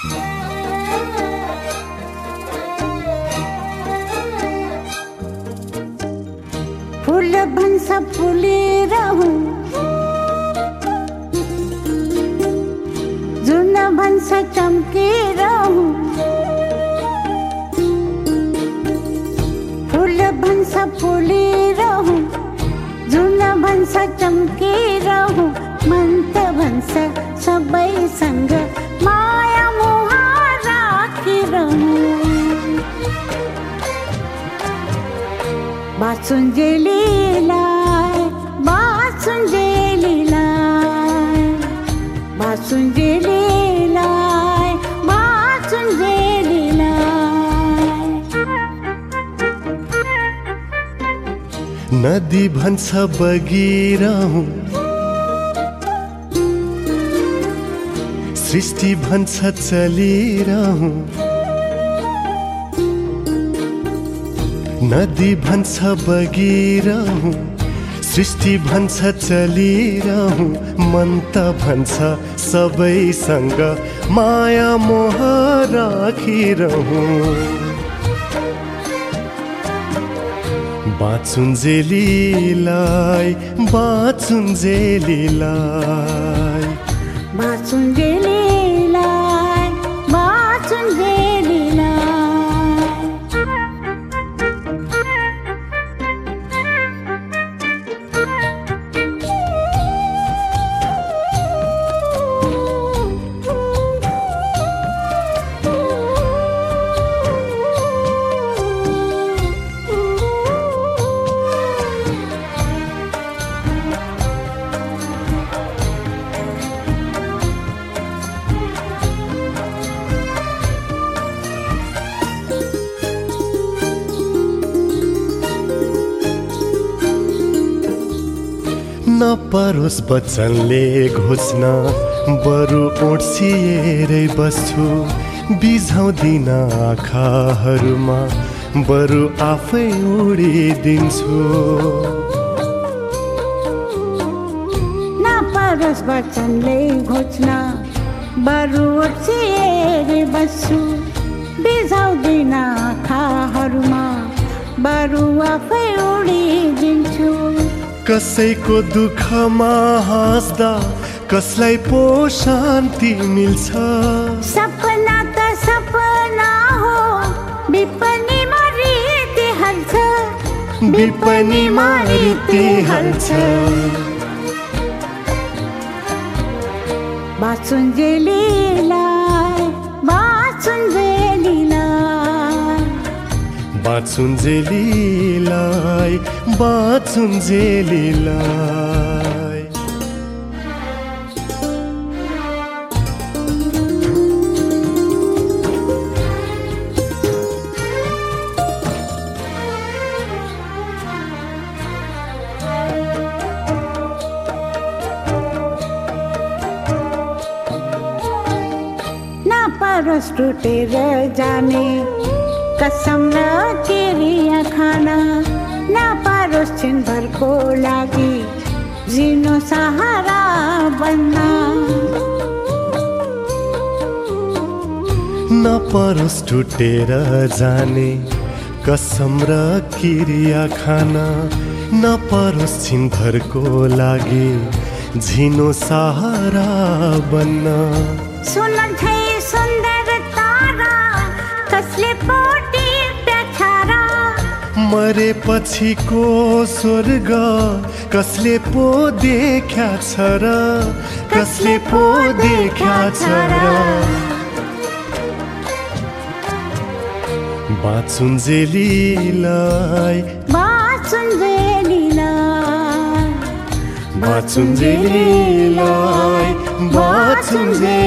फुल भन्छ फुलेर हुन् जुन भन्छ चम्केर हुन् फुल भन्छ फुलेर हुन् जुन भन्छ चम्केर हुन् मन त भन्छ सबैसँग बासुन्जेलीलाई बासुन्जेलीलाई बासुन्जेलीलाई बासुन्जेलीलाई नदी भन्छ बगिरहँ। सृष्टि भन्छ चलिरहँ। नदी भन्छ बगिरहँ सृष्टि भन्छ चलिरहँ मन त भन्छ सबैसँग माया मोह राखिरहँ। बाँचुन्जेलीलाई बाँचुन्जेलीलाई। बासुन्जेलीलाई नपरोस् बच्चनले घोच्न बरु ओड्सिएरै बस्छु बिझाउँदिन आँखाहरूमा। बरु आफै उडिदिन्छु। नपरोस् वचनले घोच्न बरु ओछिएर बस्छु बिझाउँदिन आँखाहरूमा। बरु आफै उडिदिन्छु। कसैको दुःखमा हाँस्दा कसलाई पो शान्ति मिल्छ सपना त सपना हो विपनीमा रितिहाल्छ विपनीमा रित्तिहाल्छ बासुन्जेलीलाई बासुन्जेलीलाई बाँचुन्जेलीलाई बाँचुन्जेलीलाई टुटेर जाने। कसम र केरिया खाना नपरोस् छिनभरको लागि जिनो सहारा बन्न। नपरोस् टुटेर जाने कसम र किरिया खाना नपरोस् छिनभरको लागि झिनो सहारा बन्न। सुन सुन्दर तारा कसले पोटी मरेपछिको स्वर्ग कसले पो देख्या छ र? कसले पो देख्या छ र? बाँचुन्जेलीलाई। बाँचुन्जेलीलाई। बाँचुन्जेलीलाई। बाँचुन्जेलीलाई